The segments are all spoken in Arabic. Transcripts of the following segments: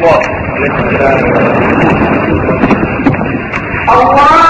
الله. الله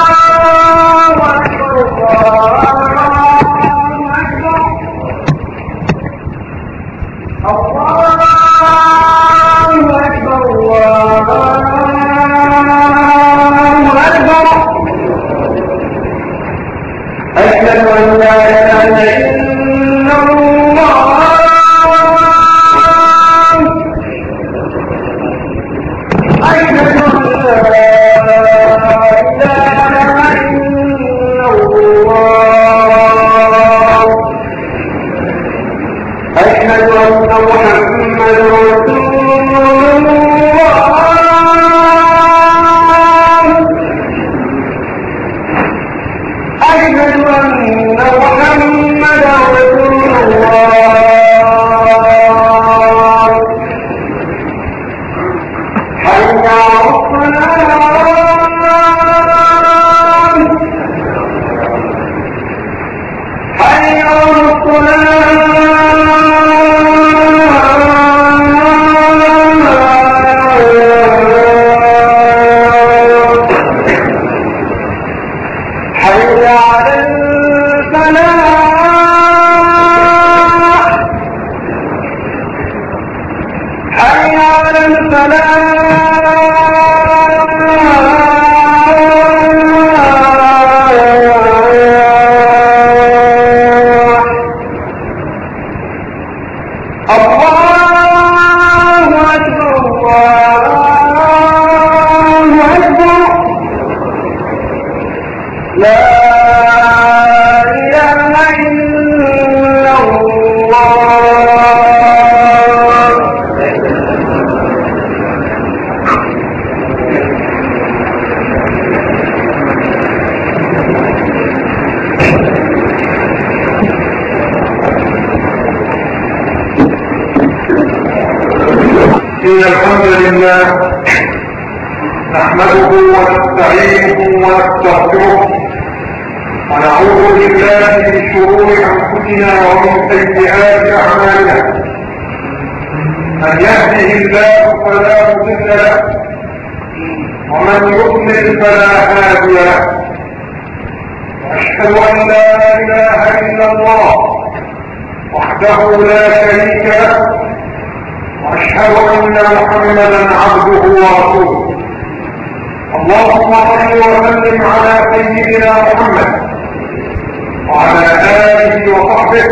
أكبر لا إله إلا الله إن الحمد لله نحمده ونستعينه ونستغفره ونعوذ بالله من شرور أنفسنا ومن سيئات أعمالنا. من يهده الله فلا مضل له ومن يضلل فلا هادي له. وأشهد أن لا إله إلا الله وحده لا شريك له. وأشهد أن محمدا عبده ورسوله. اللهم صل وسلم على سيدنا محمد. وعلى آله وصحبه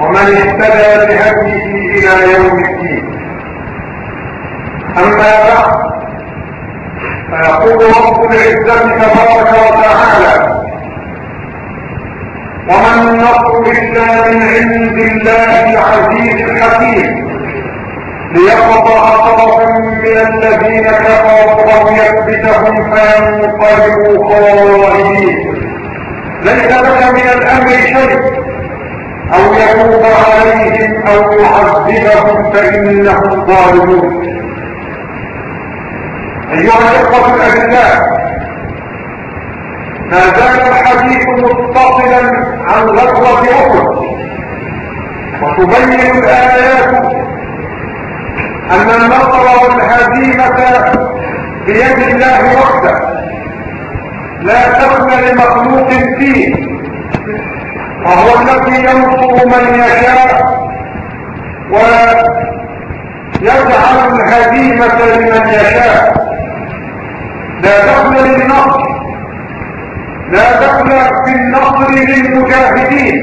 ومن اهتدى بهديه إلى يوم الدين. أما بعد فيقول رب العزة تبارك وتعالى وما النصر إلا من عند الله العزيز الحكيم ليقطع طرفا من الذين كفروا أو يكبتهم فينقلبوا خائبين. ليس لك من الأمر شيء. أو يتوب عليهم أو يعذبهم فإنهم ظالمون. أيها الإخوة الاعزاء ما زال الحديث متصلا عن غزوة أحد. وتبين الآيات أن النصر والهزيمة بيد الله وحده لا تكن لمخلوق فيه. وهو الذي ينصر من يشاء. ويجعل الهزيمة لمن يشاء. لا دخل للنصر. لا دخل في النصر للمجاهدين.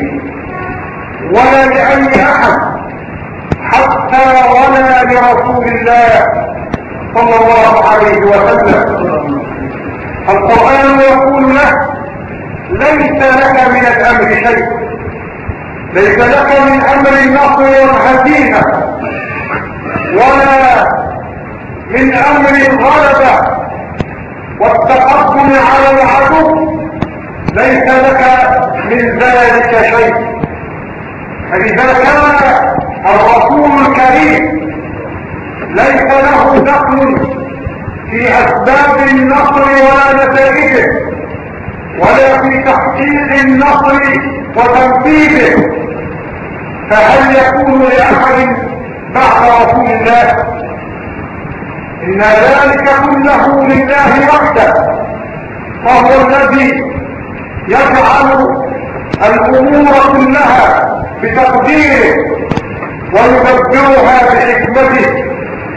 ولا لأي أحد. حتى ولا لرسول الله صلى الله عليه وسلم. القرآن يقول له ليس لك من الأمر شيء. ليس لك من أمر النصر والهزيمة ولا من أمر الغلبة والتقدم على العدو ليس لك من ذلك شيء. فإذا كان الرسول الكريم ليس له دخل في أسباب النصر ولا نتائجه ولا في تحقيق النصر وتنفيذه. فهل يكون لأحد بعد رسول الله؟ إن ذلك كله لله وحده وهو الذي يجعل الأمور كلها بتقديره ويدبرها بحكمته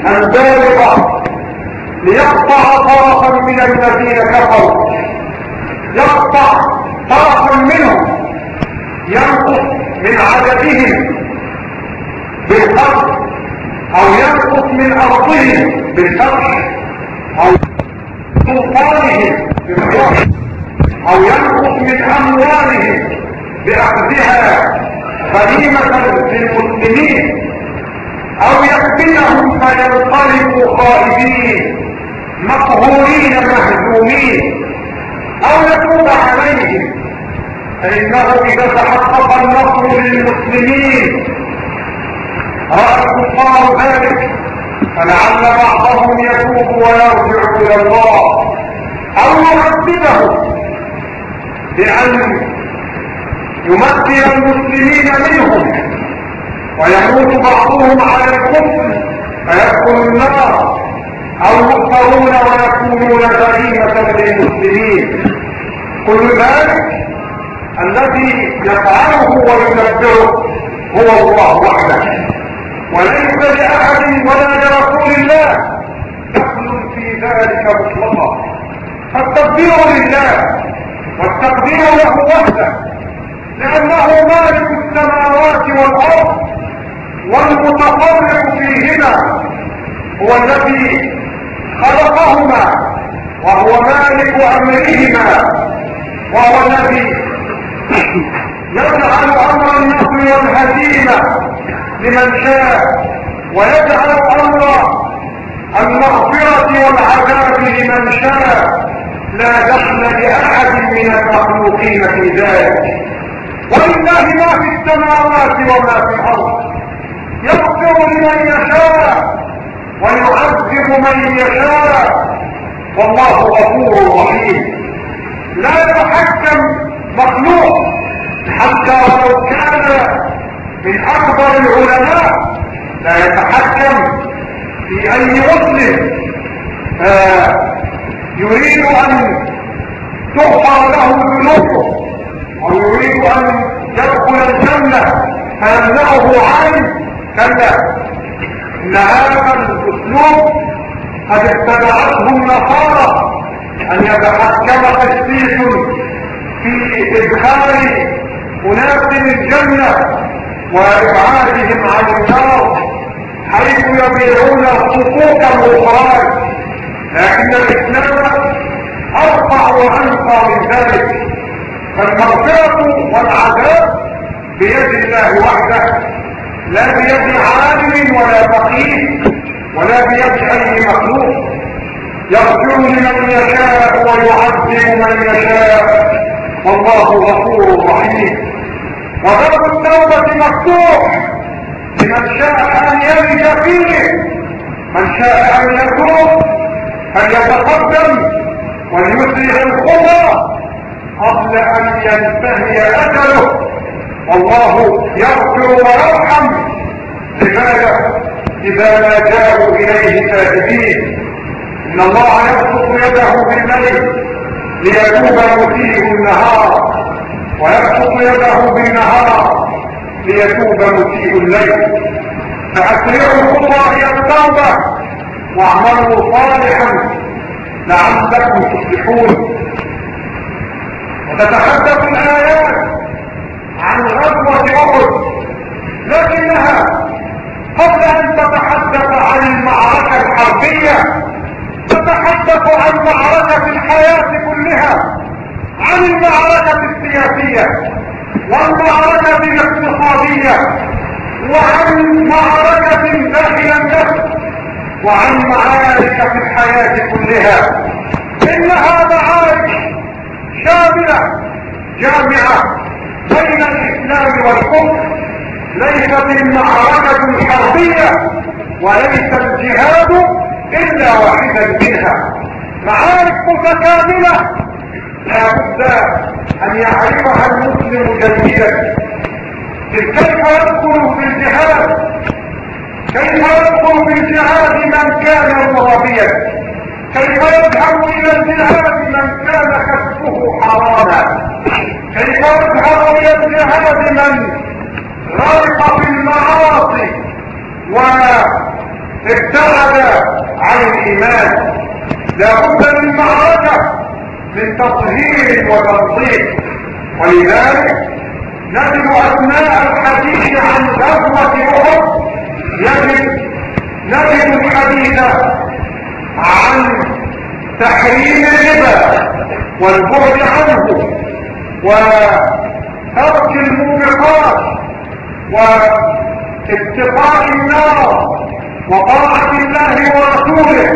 البالغة. ليقطع طرفا من الذين كفروا. يقطع طرفا منهم. ينقص من عددهم بالقتل أو ينقص من أرضهم بالفتح أو سلطانهم بالقتل أو ينقص من أموالهم بأخذها غنيمة للمسلمين أو يكفيهم فينقلبوا خائبين. مقهورين مهزومين أو يتوب عليهم. فإنه إذا تحقق النصر للمسلمين. راى الكفار ذلك. فلعل بعضهم يتوب ويرجع إلى الله. أو يعذبه بأن يمثل المسلمين منهم. ويموت بعضهم على الكفر. فيدخل النار. أو يؤثرون ويكونون غريمة للمسلمين. كل ذلك الذي يفعله ويدبره هو الله وحده. وليس لأحد ولا لرسول الله. دخل في ذلك مطلقا فالتقدير لله والتقدير له وحده. لأنه مالك السماوات والأرض والمتصرف فيهما. هو الذي خلقهما وهو مالك أمرهما وهو الذي يجعل أمر النصر والهزيمه لمن شاء ويجعل أمر المغفرة والعذاب لمن شاء. لا دخل لأحد من المخلوقين في ذلك. ولله ما في السماوات وما في الأرض. يغفر لمن يشاء ويعذب من يشاء. والله غفور رحيم. لا يتحكم مخلوق حتى ولو كان من أكبر العلماء. لا يتحكم في أي مسلم آه يريد أن تغفر له ذنوبه ويريد أن يدخل الجنة. فيمنعه عن كلا. ان هذا الأسلوب قد اتبعته النصارى أن يتحكم تشديد في ادخال أناس الجنة وإبعادهم عن النار حيث يبيعون حقوق الاخراج لكن الإسلام أرفع وانقى من ذلك فالمغفرة والعذاب بيد الله وحده. لا بيد عالم ولا فقيه ولا بيد اي مخلوق. يغفر لمن يشاء ويعذب من يشاء. والله غفور رحيم. وباب التوبة مفتوح. لمن شاء أن يلج فيه. من شاء أن يتوب فليتقدم وليسرع الخطى قبل أن ينتهي أجله. والله يغفر ويرحم عباده إذا ما جاءوا إليه كاذبين إن الله يبسط يده بالليل ليتوب مسيء النهار. ويبسط يده بالنهار ليتوب مسيء الليل. فأسرعوا الخطوه إلى التوبة واعملوا صالحا لعلكم تصلحون وتتحدث الآيات عن غزوة أحد. لكنها قبل أن تتحدث عن المعركة الحربية تتحدث عن معركة الحياة كلها عن المعركة السياسية والمعركة الاقتصادية وعن معركة داخل النفس وعن معارك في الحياة كلها. انها معارك شاملة جامعة بين الإسلام والكفر ليست المعركة الحربية وليس الجهاد إلا واحدا منها. معارك متكاملة لا بد أن يعرفها المسلم جيدا كيف يدخل في الجهاد؟ كيف يدخل في الجهاد من كان مرابيا كيف يذهب إلى الجهاد من كان كسبه حراما؟ كيف يذهب إلى الجهاد من غرق في المعاصي وابتعد عن الإيمان؟ لا بد من معركة من تطهير وتنظيم ولذلك نجد أثناء الحديث عن غزوة أحد يجب نجد الحديث عن تحريم الربا والبعد عنه وترك الموبقات واتقاء النار وطاعة الله ورسوله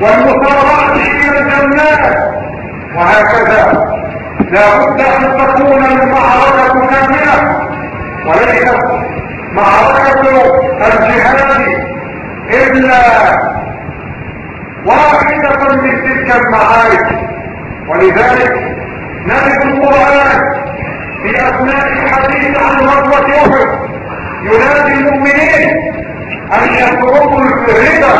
والمسارعة إلى الجنات وهكذا. لا بد أن تكون المعركة كاملة. وليست معركة الجهاد إلا واحدة من تلك المعارك. ولذلك نجد القرآن في أثناء الحديث عن غزوة أحد. ينادي المؤمنين أن يتركوا الربا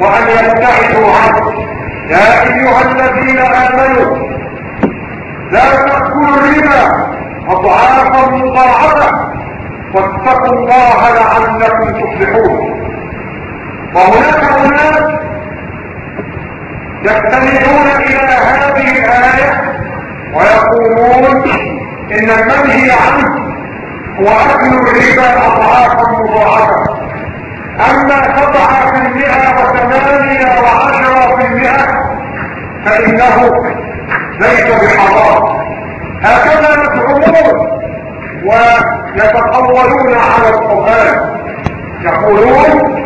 وأن يبتعدوا عنه. يا أيها الذين آمنوا لا تأكلوا الربا أضعافا مضاعفة. واتقوا الله لعلكم تفلحون. وهناك أناس يستندون إلى هذه الآية ويقولون إن المنهي عنه هو أكل الربا أضعافا مضاعفة. أما سبعة في المئة وثمانية وعشرة في المئة فإنه ليس بحرام. هكذا يزعمون ويتقولون على القرآن يقولون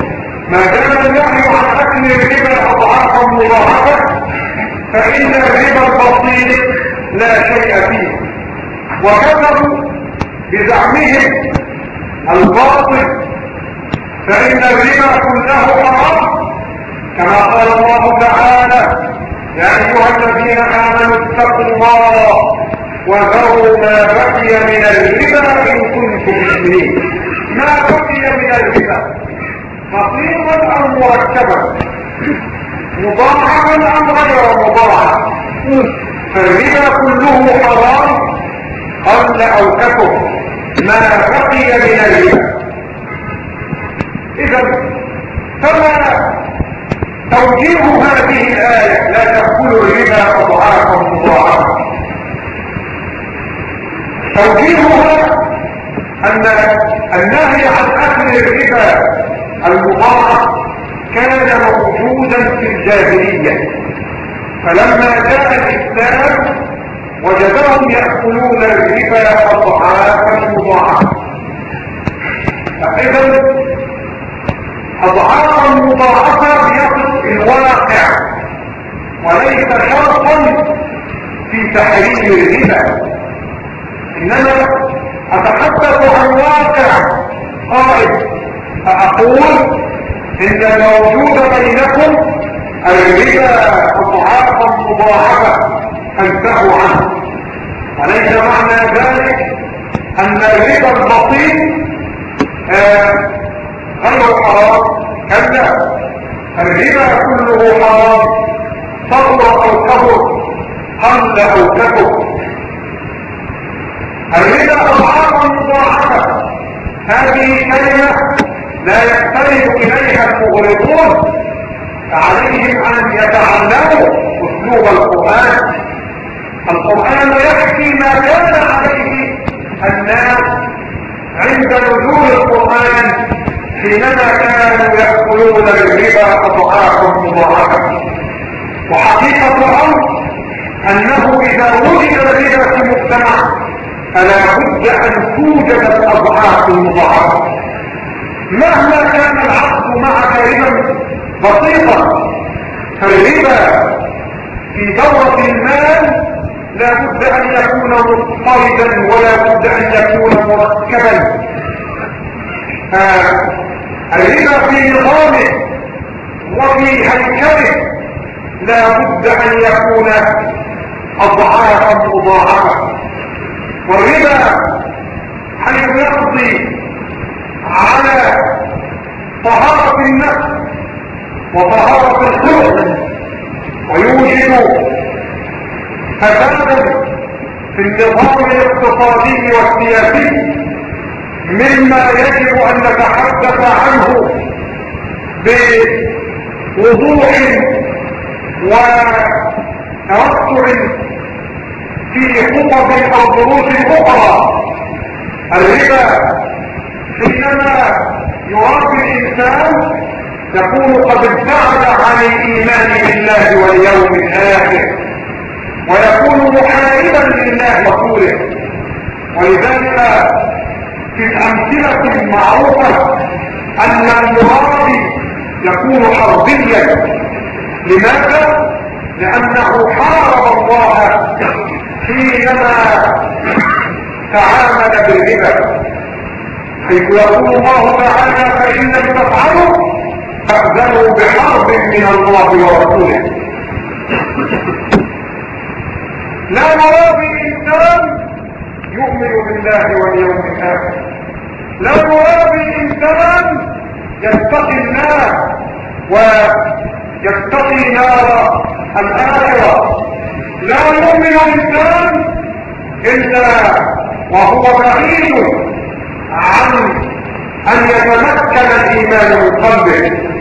ما دام النهي عن أكل الربا أضعافا مضاعفة فإن الربا البسيط لا شيء فيه. وكفروا بزعمهم الباطل فإن الربا كله حرام كما قال الله تعالى يا أيها الذين آمنوا اتقوا الله وذروا ما بقي من الربا إن كنتم مؤمنين. ما بقي من الربا؟ بسيطا أو مركبا مضاعفا أم غير مضاعف؟ فالربا كله حرام؟ قل أو كفر ما بقي من الربا إذا فما توجيه هذه الآية؟ لا تأكلوا الربا أضعافا مضاعفة. توجيهها أن النهي عن أكل الربا. المضاعف كان موجودا في الجاهلية. فلما جاء الإسلام وجدهم يأكلون الربا أضعافا مضاعفة. فإذا أضعافا مضاعفة بيصف الواقع وليس شرطا في تحريم الربا. إنما أتحدث عن واقع قائد فأقول إن الموجود بينكم الربا أضعافا مضاعفة فانتهوا عنه. وليس معنى ذلك أن الربا البسيط آه غير حرام. كلا الربا كله حرام. صغر أو كبر قل أو كبر. الربا اضعافا مضاعفة. هذه كلمه لا يختلف إليها المغرضون فعليهم أن يتعلموا أسلوب القرآن. القرآن يحكي ما كان عليه الناس عند نزول القرآن حينما كانوا يأكلون الربا أضعافا مضاعفة. وحقيقة الأمر أنه إذا وجد الربا في مجتمع فلا بد أن توجد الأضعاف المضاعفة. مهما كان العقد معك ربا بسيطا فالربا في دورة المال لا بد أن يكون مضطردا ولا بد أن يكون مركبا. الربا في نظامه وفي هيكله لا بد أن يكون اضعافا مضاعفة. والربا حيث يقضي على طهارة النفس وطهارة الخلق ويوجد فسادا في النظام الاقتصادي والسياسي مما يجب أن نتحدث عنه بوضوح وتوسع في خطب أو دروس أخرى الربا حينما يرابي الانسان يكون قد ابتعد عن الإيمان بالله واليوم الآخر ويكون محاربا لله ورسوله. ولذلك في الأمثلة المعروفة أن المرابي يكون حربيا. لماذا؟ لأنه حارب الله حينما تعامل بالربا. حيث يقول الله تعالى فإن لم تفعلوا فأذنوا بحرب من الله ورسوله. لا مرابي الإنسان يؤمن بالله واليوم الآخر. لا مرابي الإنسان يتقي الله ويتقي نار الآخرة. لا يؤمن الإنسان إلا وهو بعيد عن أن يتمكن الإيمان من قلبه.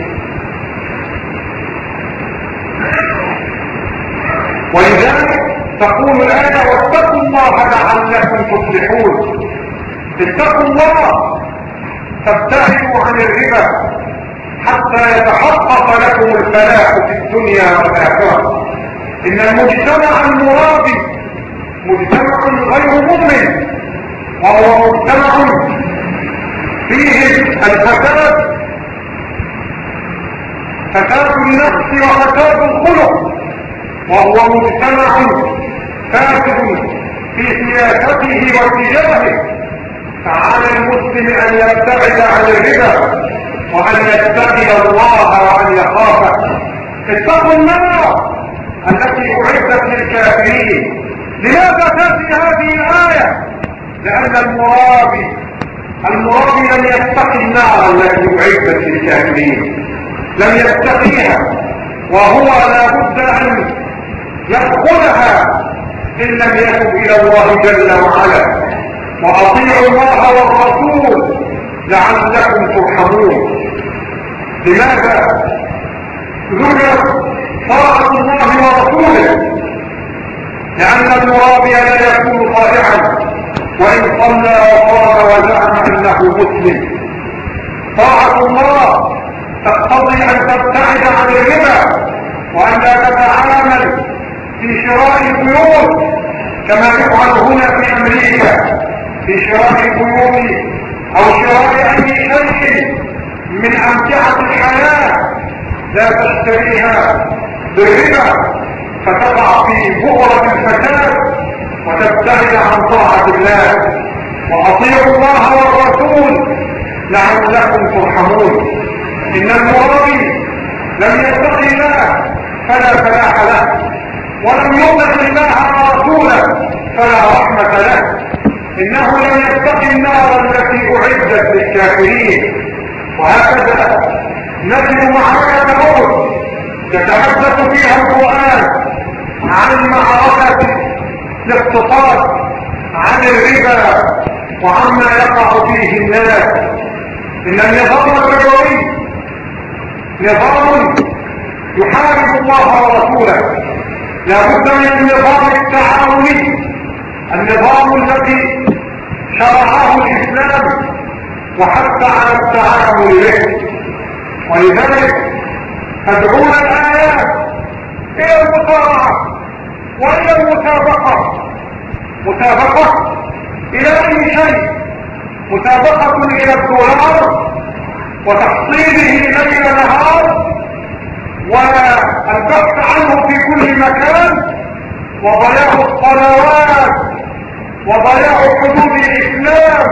ولذلك تقول الآية واتقوا الله لعلكم تصلحون اتقوا الله تبتعدوا عن الربا حتى يتحقق لكم الفلاح في الدنيا والآخرة. إن المجتمع المرابي مجتمع غير مؤمن وهو مجتمع فيه الفساد فساد النفس وفساد الخلق. وهو مجتمع فاسد في سياسته واتجاهه. فعلى المسلم أن يبتعد عن الربا وأن يتقي الله وأن يخافه. اتقوا النار التي أعدت للكافرين. لماذا تأتي هذه الآية؟ لأن المرابي المرابي لم يتقي النار التي أعدت للكافرين. لم يتقيها. وهو لا بد أن يدخلها إن لم يتب إلى الله جل وعلا. وأطيعوا الله والرسول لعلكم ترحمون. لماذا؟ ذكر طاعة الله ورسوله؟ لأن المرابي لا يكون طائعا. وإن صلى وصام وزعم أنه مسلم. طاعة الله تقتضي أن تبتعد عن الربا وأن لا تتعامل في شراء البيوت كما يفعل هنا في أمريكا في شراء البيوت أو شراء أي شيء من أمتعة الحياة. لا تشتريها بالربا فتقع في بؤرة الفساد وتبتعد عن طاعة الله. وأطيعوا الله والرسول. لعلكم ترحمون. إن المرابي لم يتقي الله فلا فلاح له. ولم يطع الله ورسوله فلا رحمة له. إنه لم يتقي النار التي أعدت للكافرين. وهكذا نجد معركة موت يتحدث فيها القرآن عن معركة الاقتصاد عن الربا وعما يقع فيه الناس. إن النظام الربوي نظام يحارب الله ورسوله. لابد من النظام التعاوني. النظام الذي شرعه الإسلام وحتى على التعامل به. ولذلك تدعون الآيات إلى المسارعه والى المسابقه مسابقة إلى أي شيء؟ مسابقة إلى الدولار وتحصيله ليل نهار والبحث عنه في كل مكان وضياع الصلوات وضياع حدود الإسلام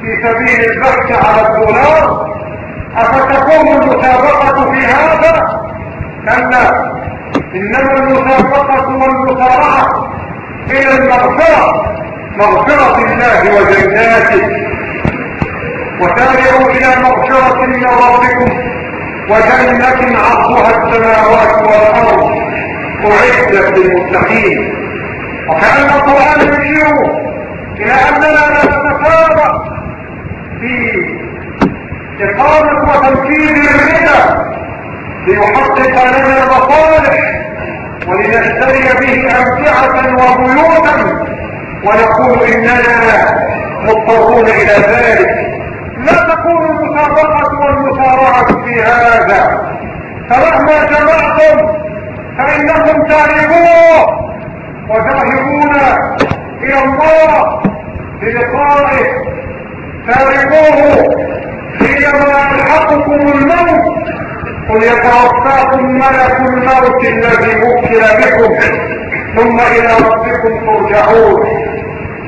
في سبيل البحث على الدولار أفتقوم المسابقة في هذا كلا إنما المسابقة والمسارعة إلى المغفرة مغفرة الله وجناته. وسارعوا إلى مغفرة من ربكم وجنة عرضها السماوات والأرض. أعدت للمتقين. وكأن القرآن يشير إلى أننا نتسابق في إقامة وتنفيذ الردى ليحقق لنا المصالح ولنشتري به أمتعة وبيوتا. ونقول إننا مضطرون إلى ذلك. لا تكون المسابقة والمسارعة في هذا. فمهما جمعتم فإنكم تاركوه وترهبون إلى الله بلقائه. تاركوه حينما يلحقكم الموت. قل يتوفاكم ملك الموت الذي وكل بكم ثم إلى ربكم ترجعون.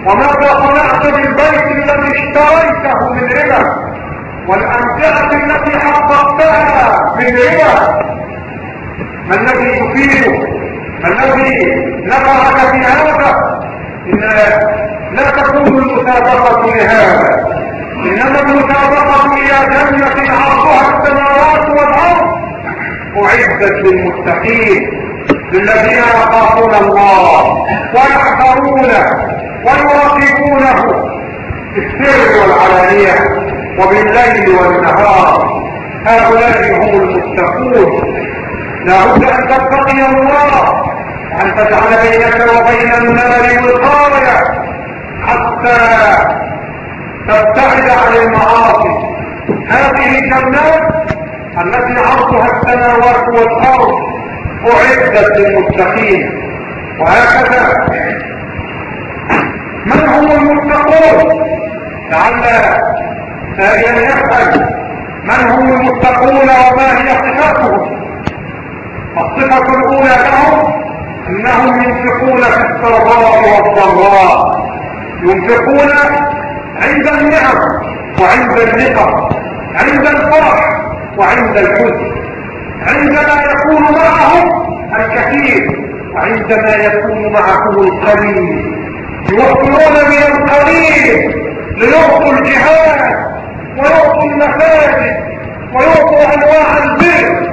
وماذا صنعت بالبيت الذي اشتريته من ربا؟ والامتعه التي حققتها من ربا. ما الذي تفيده ما الذي نفعك في هذا؟ إن لا تكون المسابقة لهذا. إنما المسابقة إلى جنة عرضها السماوات والأرض. أعدت للمتقين للذين يخافون الله ويحذرونه ويراقبونه في السر والعلانية وبالليل والنهار. هؤلاء هم المتقون. لا بد أن تتقي الله وان تجعل بينك وبين النار وقاية حتى تبتعد عن المعاصي. هذه الجنات التي عرضها السماوات والأرض. أعدت للمتقين. وهكذا. من هم المتقون؟ لعل سائلا يسأل من هم المتقون وما هي صفاتهم؟ الصفة الأولى لهم أنهم ينفقون في السراء والضراء. ينفقون عند النعم وعند النقم. عند الفرح. وعند الحزن. عندما يكون معهم الكثير وعندما يكون معهم القليل. يوفرون من القليل ليعطوا الجهاد ويعطوا المساجد ويعطوا أنواع البر.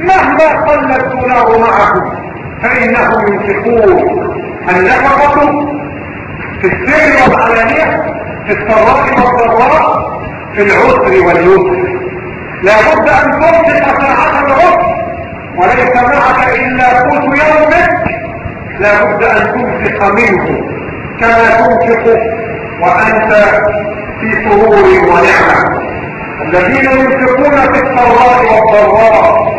مهما قل الدولار معهم فإنهم ينفقون. النفقه في السر والعلانية في السراء والضراء في العسر واليسر؟ لا بد أن تنفق ساعه العسر وليس معك إلا قوت يومك لا بد أن تنفق منه كما تنفق وأنت في سرور ونعمة. الذين ينفقون في السراء والضراء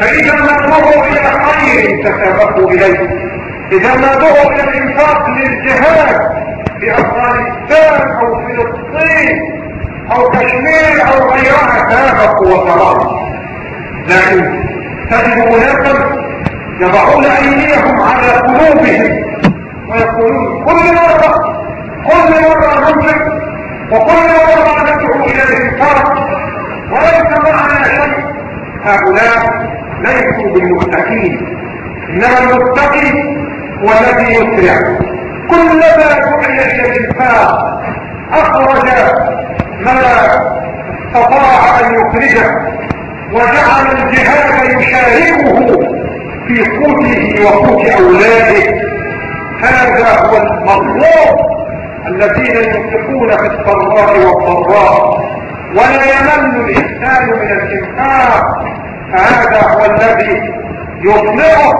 فإذا ما دعوا إلى خير تسابقوا إليه. إذا ما دعوا إلى الإنفاق للجهاد في أفغانستان أو فلسطين أو كشمير أو غيرها سابقوا وسراروا لكن تجد أناسا يضعون أيديهم على قلوبهم ويقولون كل مرة كل مرة ننفق وكل مرة ندعو إلى الإنفاق وليس معنا شيء. هؤلاء ليسوا بالمتقين إنما المتقي هو الذي يسرع كلما دعي إلى الإنفاق أخرج ما استطاع أن يخرجه وجعل الجهاد يشاركه في قوته وقوت أولاده. هذا هو المطلوب الذين ينفقون في السراء والضراء. ولا يمل الإنسان من الإنفاق. فهذا هو الذي يطلعه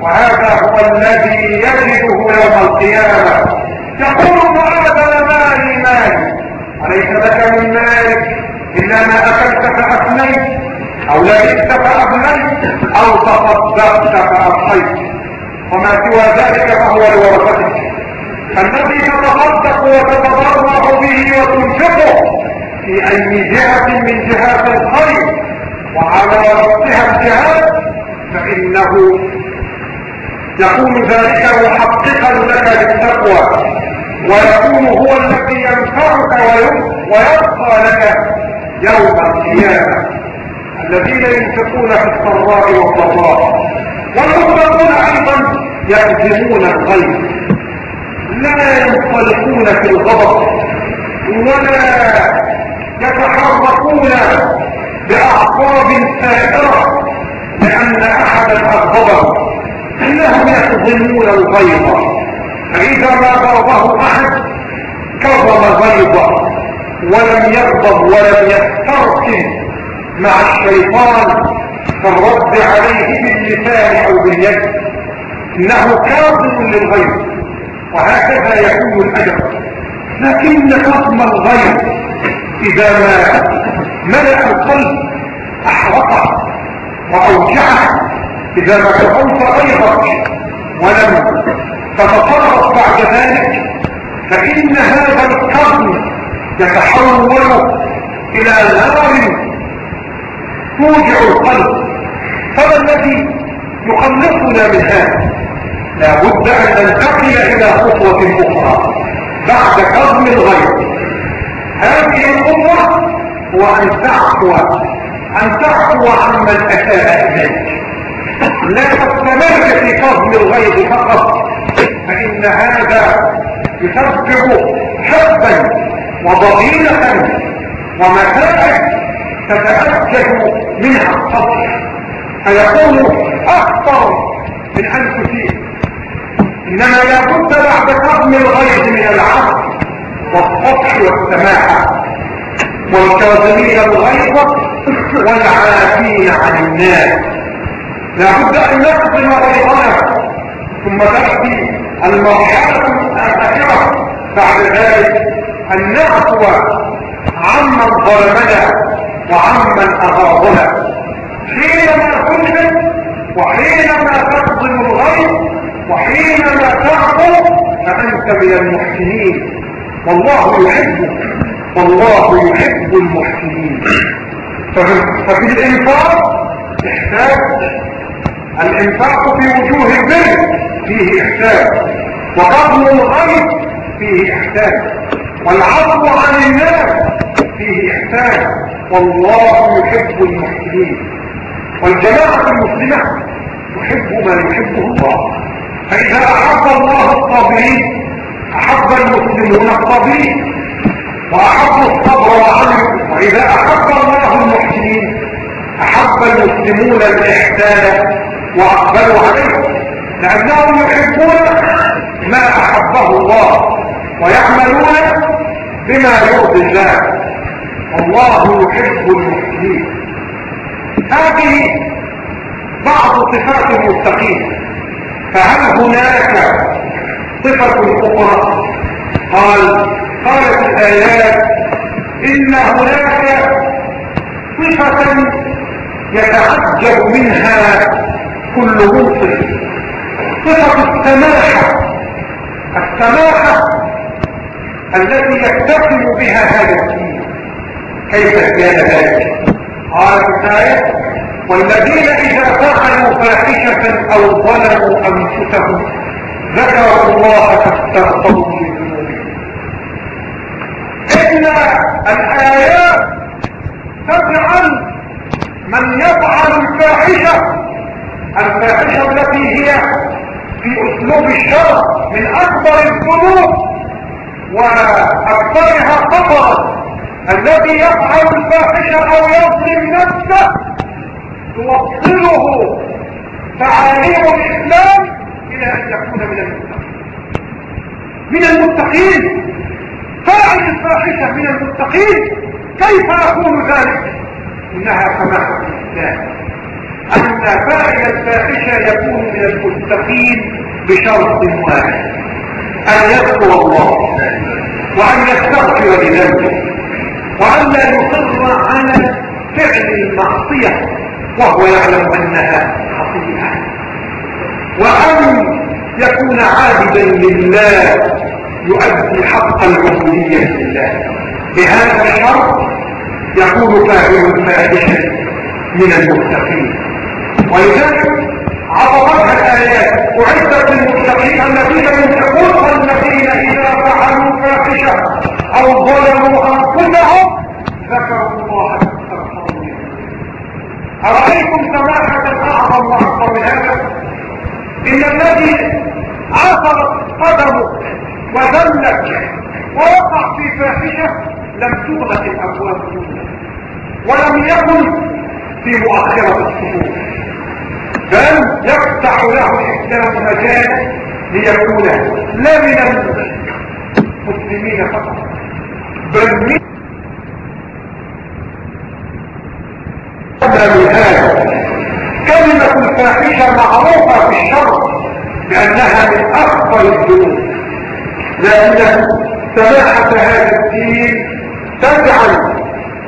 وهذا هو الذي يجده يوم القيامة. يقول معاذ مالي مالي. وليس لك من مالك إلا ما أكلت فأفنيت أو لبست فأبنيت أو تصدقت فأبقيت وما سوى ذلك فهو لورثته الذي تتصدق وتتضرع به وتنفقه في أي جهة من جهات الخير وعلى رأسها الجهاد فإنه يكون ذلك محققا لك للتقوى ويكون هو الذي ينفعك ويبقى لك يوم القيامة. الذين ينفقون في السراء والضراء والمطلقون أيضا يهزمون الغيب لا ينطلقون في الغضب ولا بأخبار سائرة لأن أحدا أغضبه إنهم يحضنون الغيظ فإذا ما غضبه أحد كظم غيظه ولم يغضب ولم يسترسل مع الشيطان في الرد عليه باللسان أو باليد. إنه كاظم للغيظ وهكذا يكون الأدب لكن كظم الغيظ إذا ما ملأ القلب أحرقه وأوجعه. إذا ما كفرت ولم تتصرف بعد ذلك. فإن هذا الكظم يتحول إلى نار توجع القلب. فما الذي يخلصنا من هذا؟ لا بد أن ننتقل إلى خطوة أخرى بعد كظم الغير هذه الخطوة هو أن تعفو أن تعفو عمن أساء إليك. لا تستمر في كظم الغيظ فقط فإن هذا يسبب حبا وضغينة ومسائل تتأكد منها الصبر فيكون أخطر من أن تسيء إنما لابد بعد كظم الغيظ من العقل والصفح والسماحة والكاظمين الغيظ والعافين عن الناس. لابد أن نقضم غيظنا ثم تأتي المرحلة الأخيرة بعد ذلك أن نعفو عمن ظلمنا وعمن أغاظنا. حينما تنفق وحينما تقضم الغيظ وحينما تعفو فأنت من المحسنين. والله يحبك والله يحب المحسنين. ففي الإنفاق إحساس الإنفاق في وجوه البر فيه إحساس وقضم الغيظ فيه إحساس والعفو عن الناس فيه إحسان والله يحب المحسنين. والجماعة المسلمة تحب ما يحبه الله. فإذا أحب الله الصابرين أحب المسلمون الصابرين وأحبوا الصبر وعملوا وإذا أحب الله المحسنين أحب المسلمون الإحسان. وأقبلوا عليه. لأنهم يحبون ما أحبه الله ويعملون بما يرضي الله. والله يحب المحسنين. هذه بعض صفات المتقين. فهل هناك صفة أخرى؟ قال قالت الآيات إن هناك صفة يتعجب منها كل منصف صفة السماحة. السماحة التي يكتسب بها هذا الدين. كيف كان ذلك؟ قال الآية والذين إذا فعلوا فاحشة أو ظلموا أنفسهم ذكروا الله فاستغفروا لذنوبهم. إن الآيات تجعل من يفعل الفاحشة الفاحشة التي هي في أسلوب الشر من أكبر الذنوب وأكثرها خطرا الذي يفعل الفاحشة أو يظلم نفسه توصله تعاليم الإسلام إلى أن يكون من المتقين. من المتقين. فاعل الفاحشة من المتقين. كيف يكون ذلك؟ إنها سماحة الإسلام أن فاعل الفاحشة يكون من المتقين بشرط واحد. أن يذكر الله وأن يستغفر لذنبه وأن لا يصر على فعل المعصية وهو يعلم أنها خطيئة وأن يكون عابدا لله يؤدي حق العبودية لله. بهذا الشرط يكون فاعل الفاحشة من المتقين. ولذلك عطفتها الآيات. أعدت للمتقين الذين ينفقون والذين إذا فعلوا فاحشة أو ظلموا أنفسهم ذكروا الله أرأيتم سماحة أعظم وأكبر من هذا إن الذي عثرت قدمه وذلت ووقع في فاحشة لم تغلق الأبواب ولم يكن في مؤخرة الصفوف بل يفتح له الإسلام مجال ليكون لا من المسلمين فقط. بل من هذا كلمة الفاحشة معروفة في الشر لأنها من أخطر الذنوب لأن سماحة هذا الدين تجعل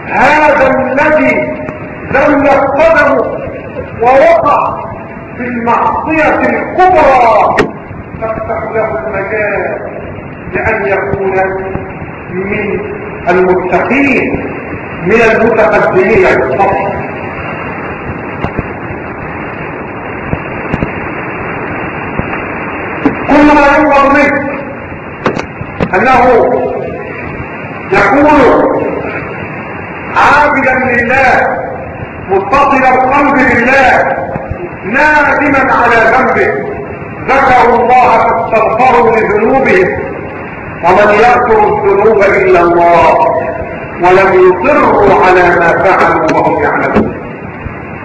هذا الذي لم يقتدم ووقع في المعصية الكبرى. تفتح له المجال لأن يكون من المتقين من المتقدمين الصف كل ما ينظر منه أنه يكون عابدا لله متصل القلب بالله. نادما على ذنبه. ذكروا الله فاستغفروا لذنوبهم. ومن يغفر الذنوب إلا الله ولم يصروا على ما فعلوا وهم يعلمون.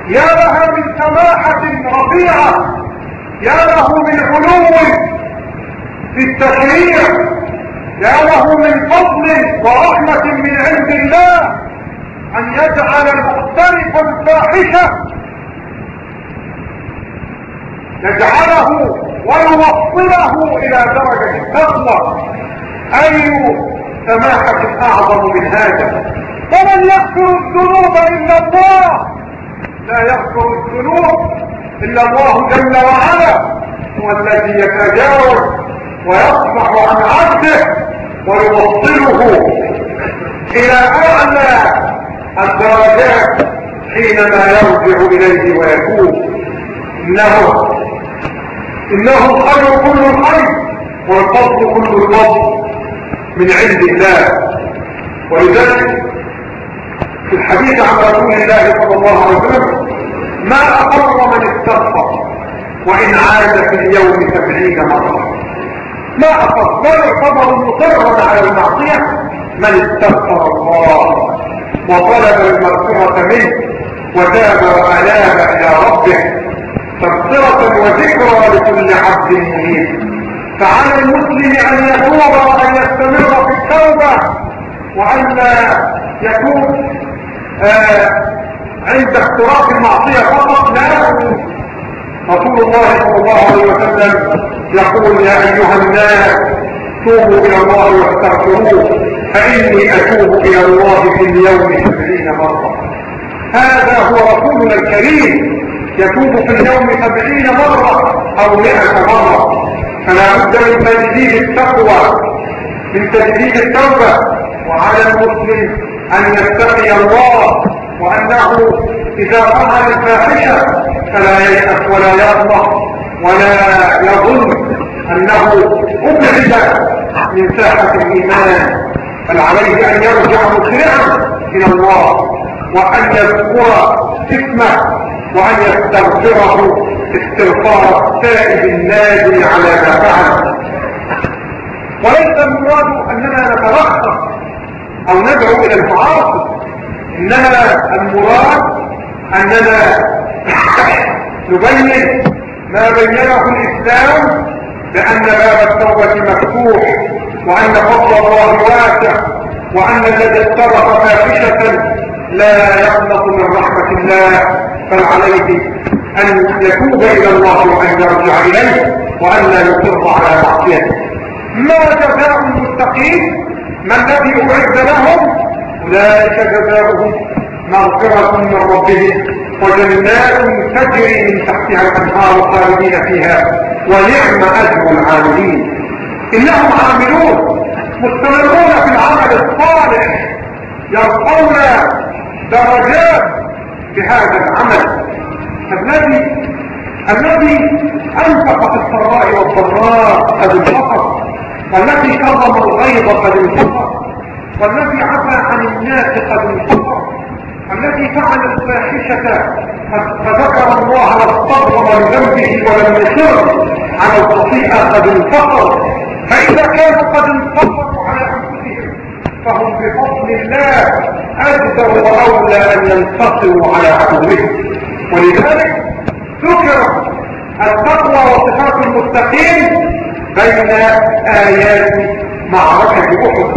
يا لها من سماحة رفيعة. يا له من علو في التشريع. يا له من فضل ورحمة من عند الله. أن يجعل المختلف الفاحشة يجعله ويوصله إلى درجة التقوى أي سماحة أعظم من هذا. ومن يغفر الذنوب إلا الله لا يغفر الذنوب إلا الله جل وعلا هو الذي يتجاوز ويصفح عن عبده ويوصله إلى أعلى الدرجات حينما يرجع إليه ويكون إنه إنه الخير كل الخير والفضل كل الفضل من عند الله. ولذلك في الحديث عن رسول الله صلى الله عليه وسلم ما أقر من استغفر وإن عاد في اليوم سبعين مرة. ما أقر لا يعتبر مصرا على المعصية من استغفر الله وطلب المغفرة منه وتاب وأناب إلى ربه. تبصرة وذكرى لكل عبد منيب. فعلى المسلم أن يتوب وأن يستمر في التوبة وأن لا يكون آه عند اختراق المعصية فقط. لا. رسول الله صلى الله عليه وسلم يقول يا أيها الناس توبوا إلى الله واستغفروه فإني أتوب إلى الله في اليوم سبعين مرة. هذا هو رسولنا الكريم. يتوب في اليوم سبعين مرة أو مئة مرة. فلا بد من تجديد التقوى من تجديد التوبة. وعلى المسلم أن يتقي الله وأنه إذا فعل الفاحشة فلا ييأس ولا يرضى ولا يظن أنه أبعد من ساحة الإيمان. بل عليه أن يرجع مسرعا إلى الله وأن يذكر اسمه. وأن يستغفره استغفار التائب النادي على ما فعل. وليس المراد أننا نترخص أو ندعو إلى المعاصي إنما المراد أننا نبين ما بينه الإسلام بأن باب التوبة مفتوح وأن فضل الله واسع وأن الذي اقترف فاحشة لا يقنط من رحمة الله. بل عليه أن يتوب إلى الله وأن يرجع إليه وأن لا يصر على معصيته. ما جزاء المتقين؟ ما الذي أعد لهم؟ أولئك جزاؤهم مغفرة من ربهم وجنات تجري من تحتها الأنهار خالدين فيها ونعم أجر العاملين. إنهم عاملون مستمرون في العمل الصالح يرقون درجات بهذا العمل. الذي الذي أنفق في السراء والضراء قد انفقر والذي كظم الغيظ قد انفقر والذي عفى عن الناس قد انفقر الذي فعل الفاحشة فذكر الله واستغفر لذنبه ولم يصر على الخطيئة قد انفقر فإذا كانوا قد أنفسهم فهم بفضل الله أجدر وأولى أن ينتصروا على عدوهم. ولذلك ذكر التقوى وصفات المستقيم بين آيات معركة أحد.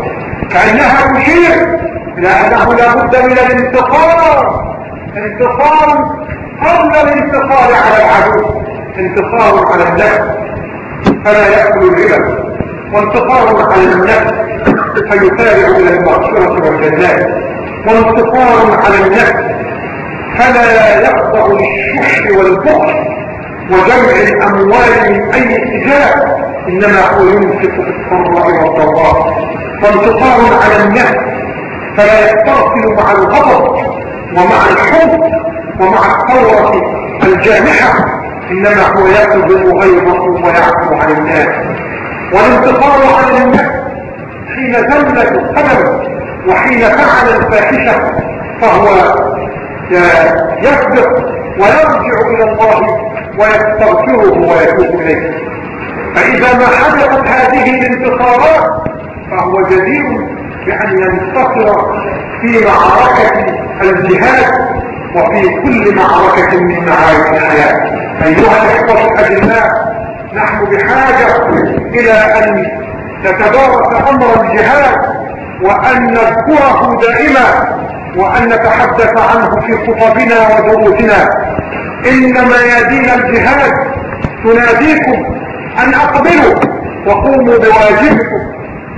كأنها تشير إلى أنه لا بد من الانتصار انتصار قبل الانتصار على العدو. انتصار على النفس. فلا يأكل الربا. وانتصار على النفس فيسارع إلى المغفرة والجنات وانتصار على النفس فلا يخضع للشح والبخل وجمع الأموال من أي اتجاه إنما هو ينفق في السراء والضراء. وانتصار على النفس فلا يسترسل مع الغضب ومع الحب ومع الثورة الجامحة إنما هو يكذب غيظه ويعفو عن الناس. والانتصار على النفس حين زلت القدم وحين فعل الفاحشة فهو يصدق ويرجع إلى الله ويستغفره ويتوب إليه. فإذا ما حدثت هذه الانتصارات فهو جدير بأن ينتصر في معركة الجهاد وفي كل معركة من معارك الحياة. أيها الإخوة الأجلاء نحن بحاجة إلى أن نتدارس أمر الجهاد وأن نذكره دائما وأن نتحدث عنه في خطبنا ودروسنا. إن ميادين الجهاد تناديكم أن أقبلوا وقوموا بواجبكم.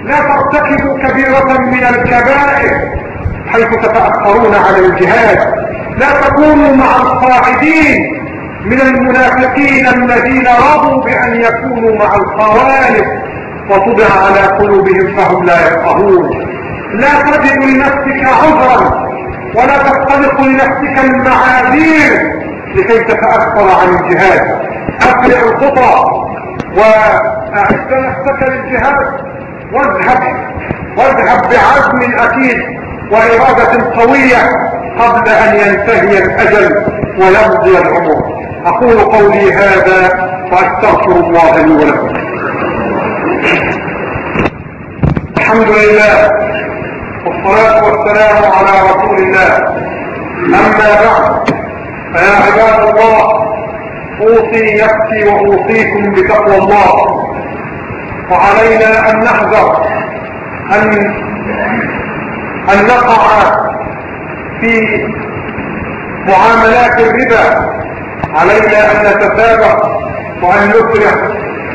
لا ترتكبوا كبيرة من الكبائر حيث تتأخرون على الجهاد. لا تكونوا مع الصاعدين من المنافقين الذين رضوا بأن يكونوا مع الخوالف وطبع على قلوبهم فهم لا يفقهون. لا تجد لنفسك عذرا ولا تختلق لنفسك المعاذير لكي تتأثر عن الجهاد. أقلع الخطى وأعد نفسك للجهاد واذهب واذهب بعزم أكيد وإرادة قوية قبل أن ينتهي الأجل ويمضي العمر. أقول قولي هذا وأستغفر الله لي ولكم. الحمد لله والصلاة والسلام على رسول الله. أما بعد فيا عباد الله أوصي نفسي وأوصيكم بتقوى الله. وعلينا أن نحذر أن أن نقع في معاملات الربا. علينا أن نتسابق وأن نسرع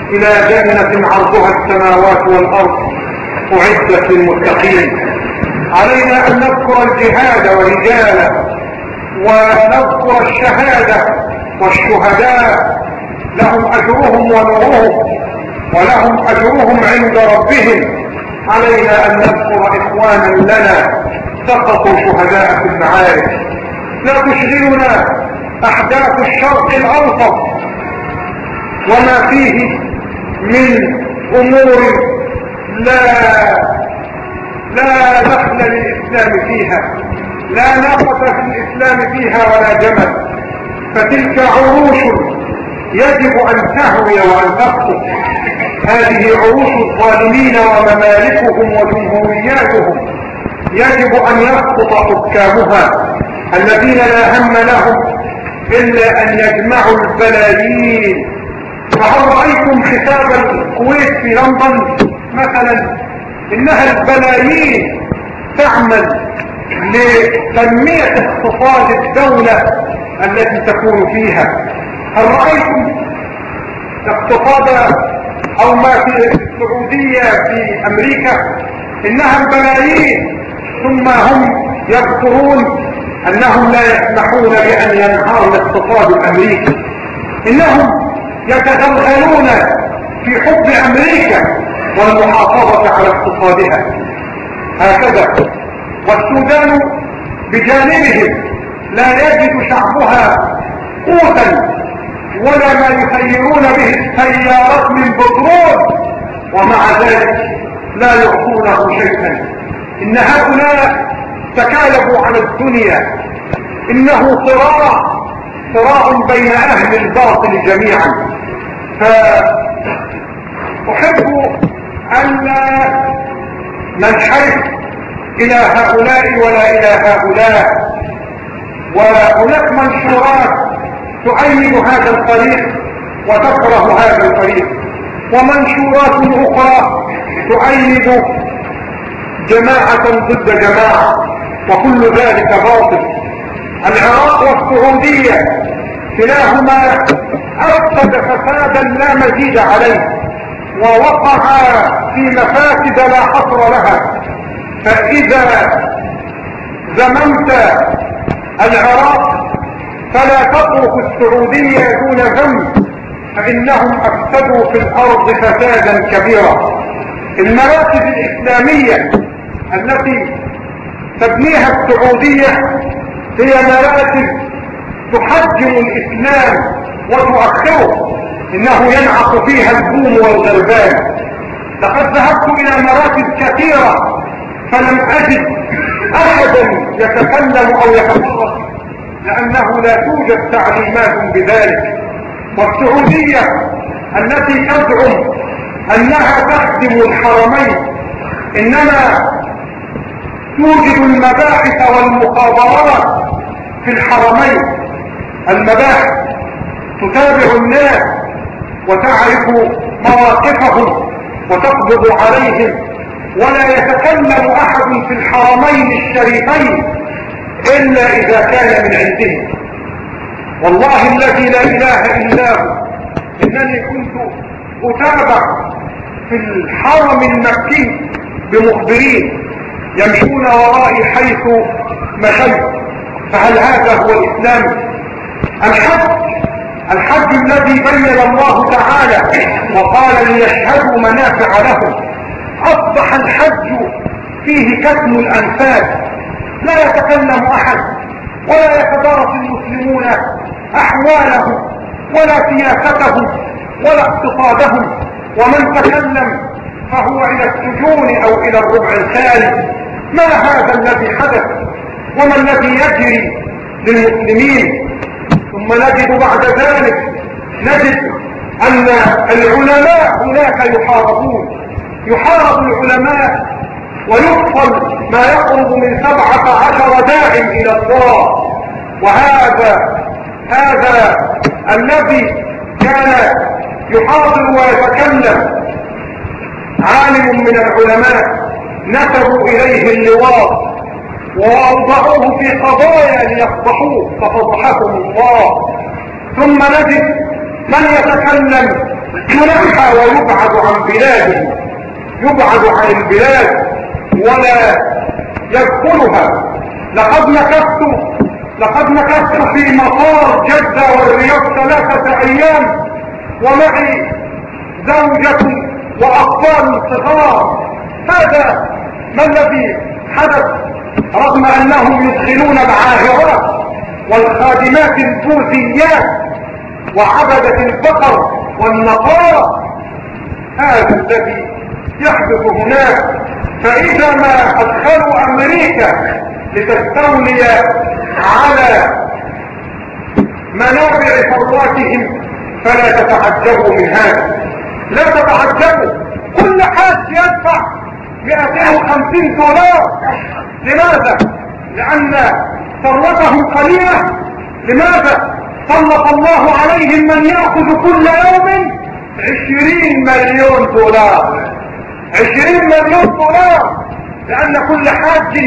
إلى جنة عرضها السماوات والأرض أعدت للمتقين. علينا أن نذكر الجهاد ورجاله ونذكر الشهادة والشهداء. لهم أجرهم ونورهم ولهم أجرهم عند ربهم. علينا أن نذكر إخوانا لنا سقطوا شهداء في المعارك لا تشغلنا أحداث الشرق الأوسط وما فيه من أمور لا لا دخل للإسلام فيها. لا ناقة في الإسلام فيها ولا جمل. فتلك عروش يجب أن تهوي وأن تسقط هذه عروش الظالمين وممالكهم وجمهورياتهم. يجب أن يسقط حكامها. الذين لا هم لهم إلا أن يجمعوا البلايين. فهل رأيتم حساب الكويت في لندن؟ مثلا إنها البلايين تعمل لتنمية اقتصاد الدولة التي تكون فيها. هل رأيتم اقتصاد أو ما في السعودية في أمريكا؟ إنها البلايين ثم هم يذكرون أنهم لا يسمحون بان ينهار الاقتصاد الأمريكي. إنهم يتغلغلون في حب أمريكا والمحافظة على اقتصادها. هكذا. والسودان بجانبهم لا يجد شعبها قوتا ولا ما يسيرون به السيارات من بترول ومع ذلك لا يعطونه شيئا. إن هؤلاء تكالبوا على الدنيا. إنه صراع صراع بين أهل الباطل جميعا. فأحب أن ننحرف إلى هؤلاء ولا إلى هؤلاء. وهناك منشورات تؤيد هذا الفريق وتكره هذا الفريق ومنشورات أخرى تؤيد جماعة ضد جماعة. وكل ذلك باطل. العراق والسعودية كلاهما أفسد فسادا لا مزيد عليه ووقع في مفاسد لا حصر لها. فإذا زممت العراق فلا تترك السعودية دون ذنب فإنهم أفسدوا في الأرض فسادا كبيرا. المراكز الإسلامية التي تبنيها السعودية هي مراكز تحجم الإسلام وتؤخره إنه ينعق فيها البوم والغربان لقد ذهبت إلى مراكز كثيرة فلم أجد أحدا يتكلم أو يتفرق لأنه لا توجد تعليمات بذلك. والسعودية التي تزعم أنها تخدم الحرمين إنما توجد المباحث والمخابرات في الحرمين. المباحث تتابع الناس وتعرف مواقفهم وتقبض عليهم. ولا يتكلم أحد في الحرمين الشريفين إلا إذا كان من عندهم. والله الذي لا إله إلا هو. إنني كنت أتابع في الحرم المكي بمخبرين. يمشون ورائي حيث مشيت فهل هذا هو الإسلام؟ الحج الحج الذي بين الله تعالى وقال ليشهدوا منافع لهم. أصبح الحج فيه كتم الأنفاس. لا يتكلم أحد ولا يتدارس المسلمون احوالهم ولا سياستهم ولا اقتصادهم. ومن تكلم فهو إلى السجون أو إلى الربع الثالث. ما هذا الذي حدث؟ وما الذي يجري للمسلمين؟ ثم نجد بعد ذلك نجد أن العلماء هناك يحاربون. يحارب العلماء ويقتل ما يقرب من سبعة عشر داع إلى الله. وهذا هذا الذي كان يحاضر ويتكلم عالم من العلماء. نسبوا إليه اللواط وأوضعوه في قضايا ليفضحوه ففضحهم الله. ثم نجد من يتكلم ينحى ويبعد عن بلاده يبعد عن البلاد ولا يدخلها. لقد مكثت لقد مكثت في مطار جدة والرياض ثلاثة أيام ومعي زوجة وأطفال صغار. هذا ما الذي حدث رغم أنهم يدخلون العاهرات والخادمات البوذيات وعبدة البقر والنقارة هذا الذي يحدث هناك. فإذا ما ادخلوا أمريكا لتستولي على منابع ثرواتهم فلا تتعجبوا من هذا. لا تتعجبوا. كل حاج يدفع 250 دولار. لماذا؟ لأن ثروتهم قليلة. لماذا؟ سلط الله عليهم من يأخذ كل يوم عشرين مليون دولار. عشرين مليون دولار. لأن كل حاج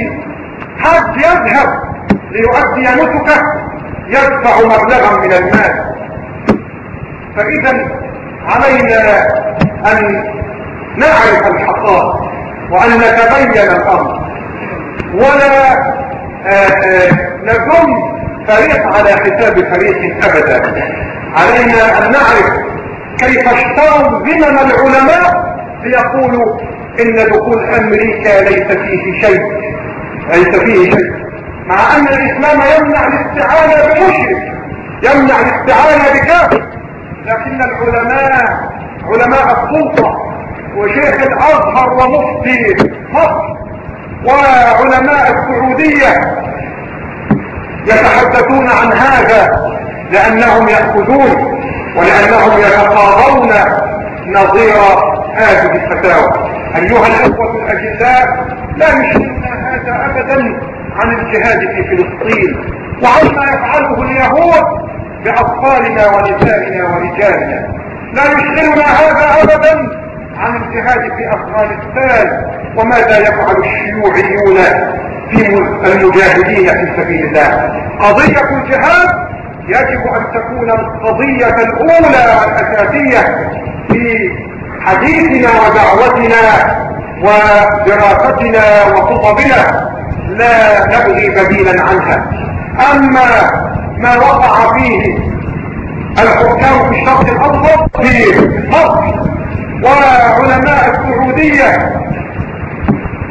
حاج يذهب ليؤدي نسكه يدفع مبلغا من المال. فإذا علينا أن نعرف الحقائق وان نتبين الأمر. ولا نذم فريق على حساب فريق ابدا. علينا أن نعرف كيف اشتروا ذمم العلماء ليقولوا إن دخول أمريكا ليس فيه شيء. ليس فيه شيء. مع أن الإسلام يمنع الاستعانة بمشرك يمنع الاستعانة بكافر لكن العلماء علماء السلطة وشيخ الأزهر ومفتي مصر وعلماء السعودية يتحدثون عن هذا لأنهم يأخذون ولأنهم يتقاضون نظير هذه الفتاوى. أيها الإخوة الاجلاء لا يشغلنا هذا ابدا عن الجهاد في فلسطين وعما يفعله اليهود بأطفالنا ونسائنا ورجالنا. لا يشغلنا هذا ابدا عن الجهاد في أفغانستان وماذا يفعل الشيوعيون في المجاهدين في سبيل الله. قضية الجهاد يجب أن تكون القضية الأولى والأساسية في حديثنا ودعوتنا ودراستنا وخطبنا. لا نبغي بديلا عنها. أما ما وقع فيه الحكام في الشرق الأوسط في مصر وعلماء السعودية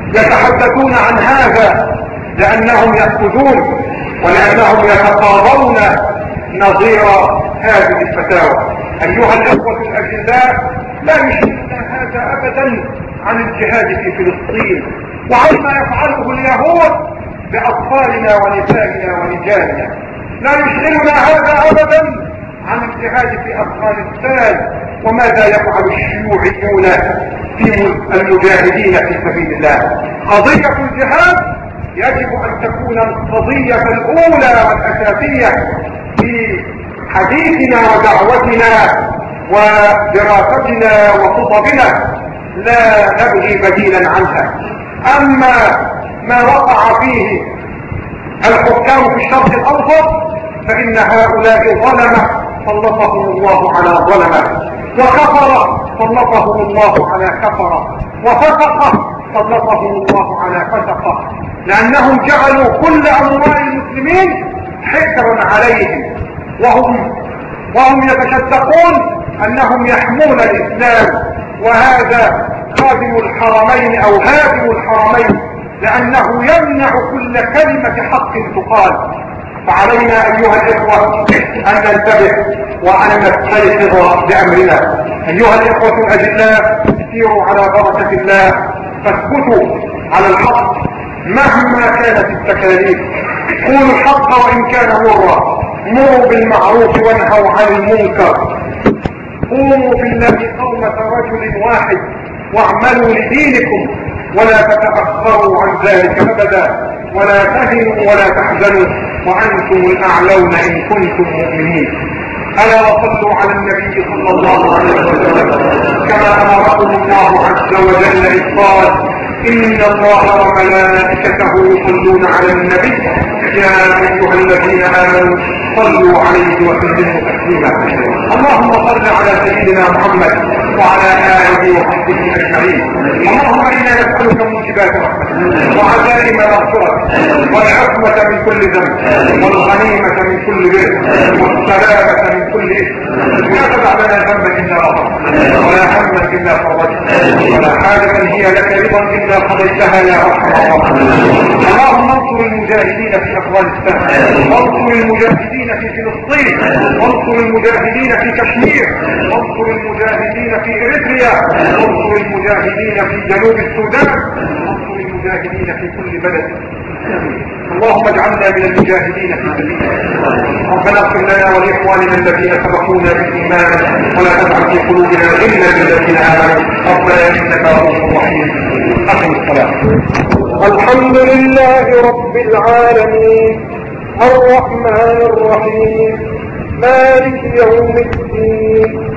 يتحدثون عن هذا لأنهم يأخذون ولأنهم يتقاضون نظير هذه الفتاوى. أيها الإخوة الاجلاء لا يشغلنا هذا ابدا عن الجهاد في فلسطين وعما يفعله اليهود بأطفالنا ونسائنا ورجالنا. لا يشغلنا هذا ابدا عن الجهاد في أفغانستان وماذا يفعل الشيوعيون في المجاهدين في سبيل الله. قضية الجهاد يجب أن تكون القضية الأولى والأساسية في حديثنا ودعوتنا ودراستنا وخطبنا. لا نبغي بديلا عنها. أما ما وقع فيه الحكام في الشرق الأوسط فإن هؤلاء ظلمة سلطهم الله على ظلمة وكفر سلطهم الله على كفر وفسق سلطهم الله على فسق لأنهم جعلوا كل أموال المسلمين حكرا عليهم وهم وهم يتشدقون أنهم يحمون الإسلام وهذا خادم الحرمين أو هادم الحرمين لأنه يمنع كل كلمة حق تقال. فعلينا أيها الإخوة أن ننتبه وأن نستيقظ بامرنا أيها الإخوة الاجلاء سيروا على بركة الله. فاثبتوا على الحق مهما كانت التكاليف. قولوا الحق وإن كان مرا مروا بالمعروف وانهوا عن المنكر. قوموا بالله قومة رجل واحد واعملوا لدينكم. ولا تتأخروا عن ذلك أبدا ولا تهنوا ولا تحزنوا وأنتم الأعلون إن كنتم مؤمنين. ألا وصلوا على النبي صلى الله عليه وسلم. كما أمركم الله عز وجل إذ قال إن الله وملائكته يصلون على النبي. يا أيها الذين آمنوا صلوا عليه وسلموا تسليما. اللهم صل على سيدنا محمد وعلى آله وصحبه أجمعين. اللهم إنا نسألك موجبات رحمتك وعزائم مغفرتك والعصمة من كل ذنب والغنيمة من كل بر والسلامة من كل إثم. لا تدع لنا ذنبا إلا غفرت ولا هما إلا فرجت ولا حاجة هي لك رضا إلا قضيتها يا أرحم الراحمين. اللهم انصر المجاهدين في أفغانستان وانصر المجاهدين في فلسطين وانصر المجاهدين في كشمير وانصر المجاهدين في اريتريا وانصر المجاهدين في جنوب السودان. وانصر المجاهدين في كل بلد. اللهم اجعلنا من المجاهدين في سبيلك ربنا اغفر لنا ولإخواننا الذين سبقونا بالإيمان. ولا تجعل في قلوبنا غلا للذين آمنوا. ربنا إنك رؤوف رحيم. أقم الصلاة. الحمد لله رب العالمين. الرحمن الرحيم. مالك يوم الدين.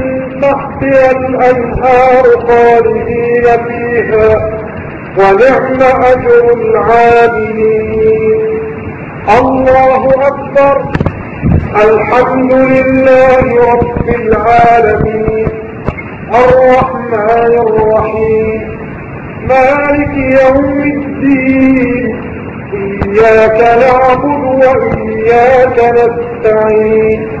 تحتها الأنهار خالدين فيها ونعم أجر العاملين. الله أكبر. الحمد لله رب العالمين. الرحمن الرحيم. مالك يوم الدين. إياك نعبد وإياك نستعين.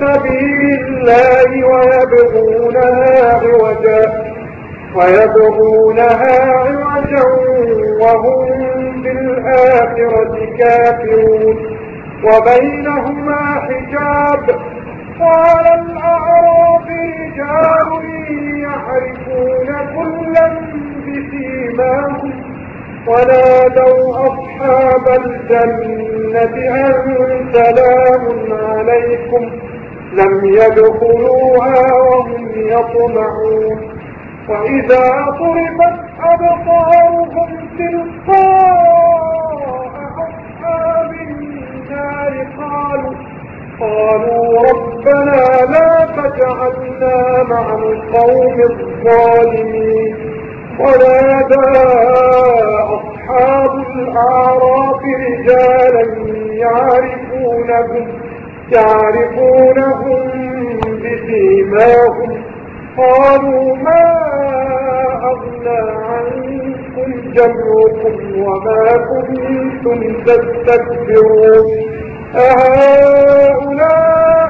سبيل الله ويبغونها عوجا ويبغونها عوجا وهم بالآخرة كافرون. وبينهما حجاب قال الأعراب رجال يعرفون كلا بسيماهم ونادوا أصحاب الجنة أن سلام عليكم. لم يدخلوها وهم يطمعون. وإذا طربت أبصارهم تلقاء أصحاب النار قالوا قالوا ربنا لا تجعلنا مع القوم الظالمين. ونادى أصحاب الأعراف رجالا يعرفونهم. يعرفونهم بسيماهم؟ قالوا ما أغنى عنكم جمعكم وما كنتم تستكبرون؟ أهؤلاء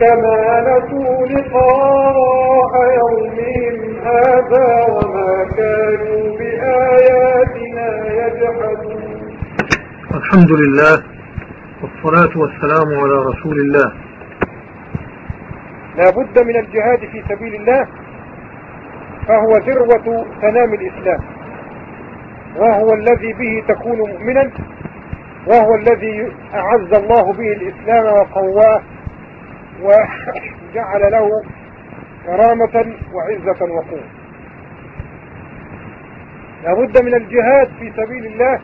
كما نسوا لقاء يومهم هذا وما كانوا بآياتنا يجحدون. الحمد لله والصلاة والسلام على رسول الله. لا بد من الجهاد في سبيل الله فهو ذروة سنام الإسلام وهو الذي به تكون مؤمنا وهو الذي أعز الله به الإسلام وقواه. وجعل له كرامة وعزة وقوة. لابد من الجهاد في سبيل الله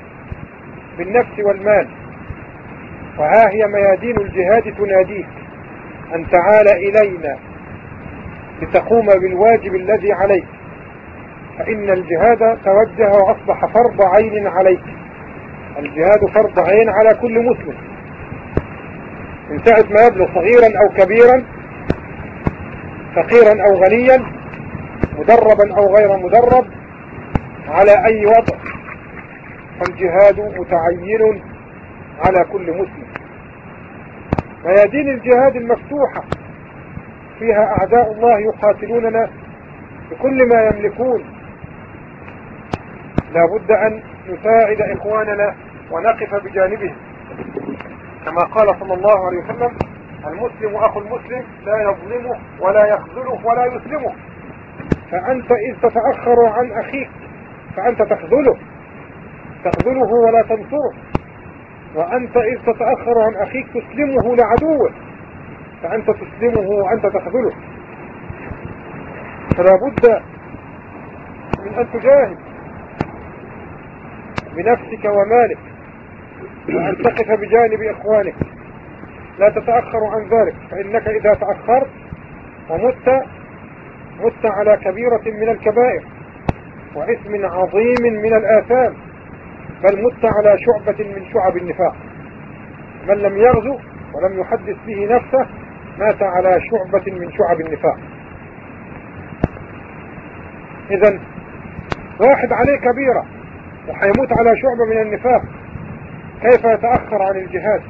بالنفس والمال. وها هي ميادين الجهاد تناديك. أن تعال إلينا لتقوم بالواجب الذي عليك. فإن الجهاد توجه وأصبح فرض عين عليك. الجهاد فرض عين على كل مسلم. من ساعة ما يبلغ صغيرا أو كبيرا فقيرا أو غنيا مدربا أو غير مدرب على أي وضع. فالجهاد متعين على كل مسلم. ميادين الجهاد المفتوحة فيها أعداء الله يقاتلوننا بكل ما يملكون. لا بد أن نساعد إخواننا ونقف بجانبهم. كما قال صلى الله عليه وسلم المسلم أخو المسلم لا يظلمه ولا يخذله ولا يسلمه. فأنت إذ تتأخر عن أخيك فأنت تخذله تخذله ولا تنصره. وأنت إذ تتأخر عن أخيك تسلمه لعدوه فأنت تسلمه وأنت تخذله. فلا بد من أن تجاهد بنفسك ومالك. وأن تقف بجانب إخوانك. لا تتأخر عن ذلك فإنك إذا تأخرت ومت مت على كبيرة من الكبائر وإثم عظيم من الآثام بل مت على شعبة من شعب النفاق. من لم يغزو ولم يحدث به نفسه مات على شعبة من شعب النفاق. إذا واحد عليه كبيرة وحيموت على شعبة من النفاق كيف يتأخر عن الجهاد؟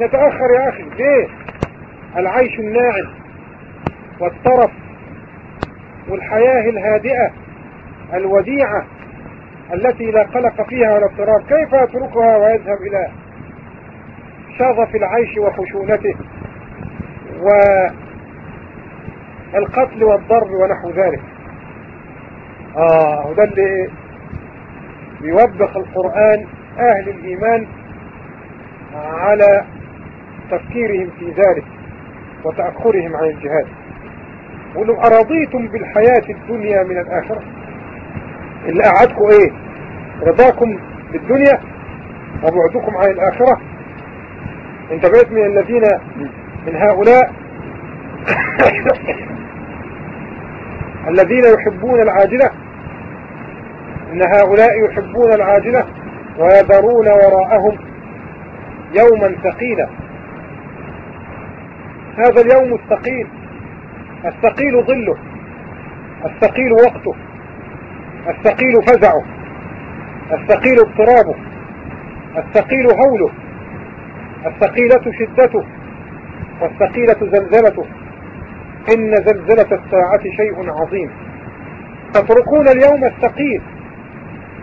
يتأخر يا أخي ليه؟ العيش الناعم والطرف والحياة الهادئة الوديعة التي لا قلق فيها ولا اضطراب كيف يتركها ويذهب إلى شغف العيش وخشونته والقتل والضرب ونحو ذلك؟ آه وده اللي بيوبخ القرآن أهل الإيمان على تفكيرهم في ذلك وتأخرهم عن الجهاد. ولو أرضيتم بالحياة الدنيا من الآخرة؟ اللي قعدكم إيه؟ رضاكم بالدنيا وبعدكم عن الآخرة؟ انت بقيت من الذين من هؤلاء؟ الذين يحبون العاجلة. إن هؤلاء يحبون العاجلة. ويذرون وراءهم يوما ثقيلا. هذا اليوم الثقيل. الثقيل ظله. الثقيل وقته. الثقيل فزعه. الثقيل اضطرابه. الثقيل هوله. الثقيلة شدته. والثقيلة زلزلته. إن زلزلة الساعة شيء عظيم. تتركون اليوم الثقيل.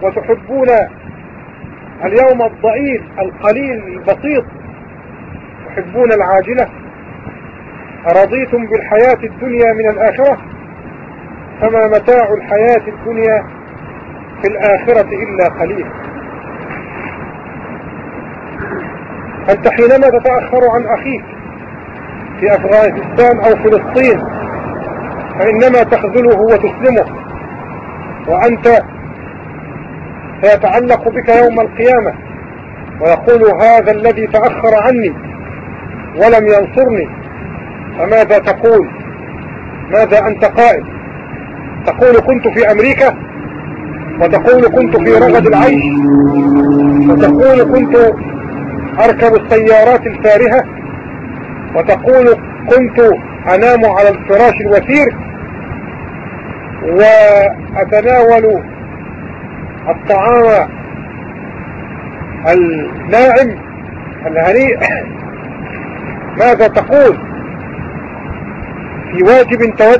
وتحبون اليوم الضئيل القليل البسيط. تحبون العاجلة؟ أرضيتم بالحياة الدنيا من الآخرة؟ فما متاع الحياة الدنيا في الآخرة إلا قليل. أنت حينما تتأخر عن أخيك في أفغانستان أو فلسطين فإنما تخذله وتسلمه وأنت سيتعلق بك يوم القيامة. ويقول هذا الذي تأخر عني ولم ينصرني. فماذا تقول؟ ماذا أنت قائل؟ تقول كنت في أمريكا؟ وتقول كنت في رغد العيش؟ وتقول كنت أركب السيارات الفارهة؟ وتقول كنت أنام على الفراش الوثير وأتناول الطعام الناعم الهنيء ماذا تقول؟ في واجب توجه